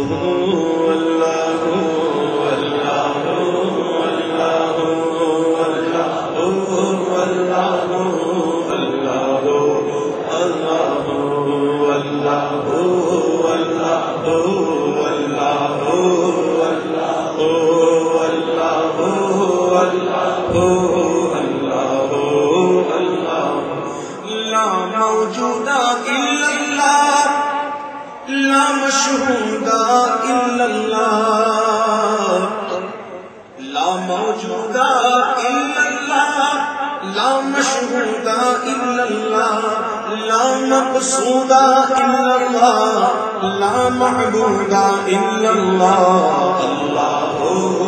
ہوں موجودہ الا اللہ، لا موجودہ الا اللہ، لا مشہودہ الا اللہ، لا مقصودہ الا اللہ، لا محبودہ الا اللہ اللہ ہو۔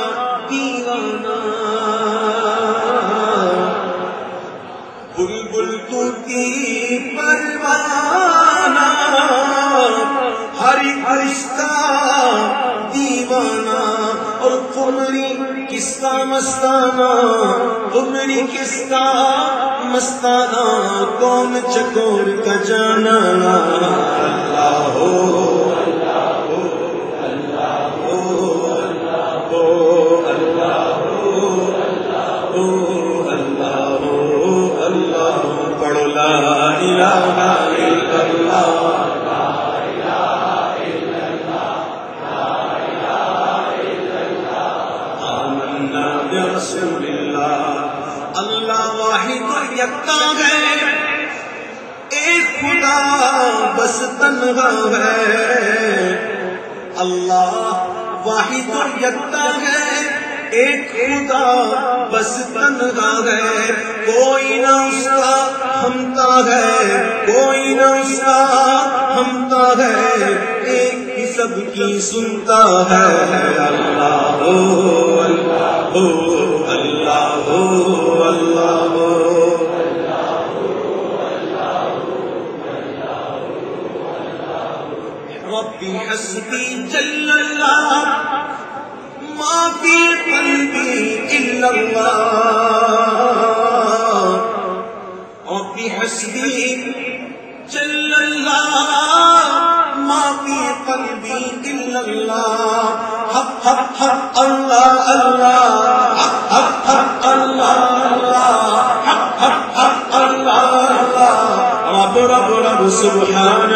کستا مستانا مستانہ عمری کستا مستانا مستانہ کون چکور کا جانا رسول اللہ اللہ واحد یکتا ہے ایک خدا بس تنہا ہے اللہ واحد یکتا ہے ایک خدا بس تنہا ہے کوئی نہ اس کا ہمتا ہے کوئی نہ اس کا ہمتا ہے ایک ہی سب کی سنتا ہے اللہ ربی حسبی جل اللہ، ما فی قلبی الا اللہ۔ ربی حسبی جل اللہ اللہ۔ اللہ اللہ۔ حق حق سبحان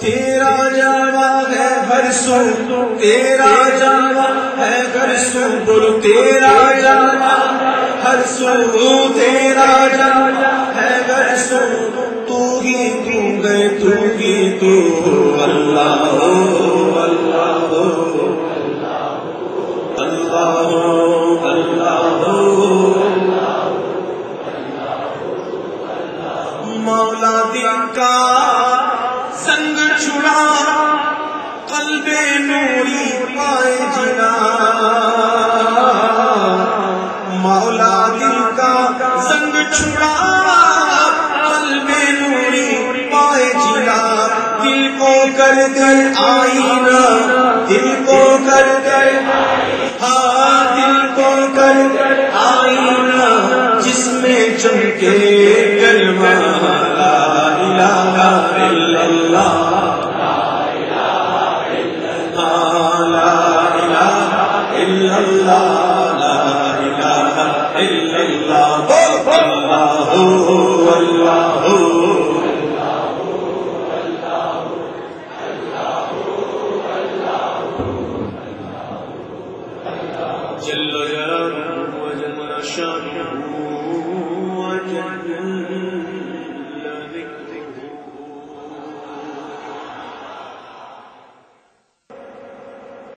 تیرا جانا ہے ہر سن تیرا جانا ہے ہر سن تیرا جانا ہر سن تیرا جانا تو گئے تو ہو مولا سنگ چھڑا پائے مولا دل کا سنگ چھڑا۔ دل کو کر کر آئینہ، دل کو کر کر ہاں دل کو کر کر آئینہ، جس میں چمکے کلمہ، لا الہ الا اللہ، لا الہ الا اللہ۔ تَعْلَمُونَ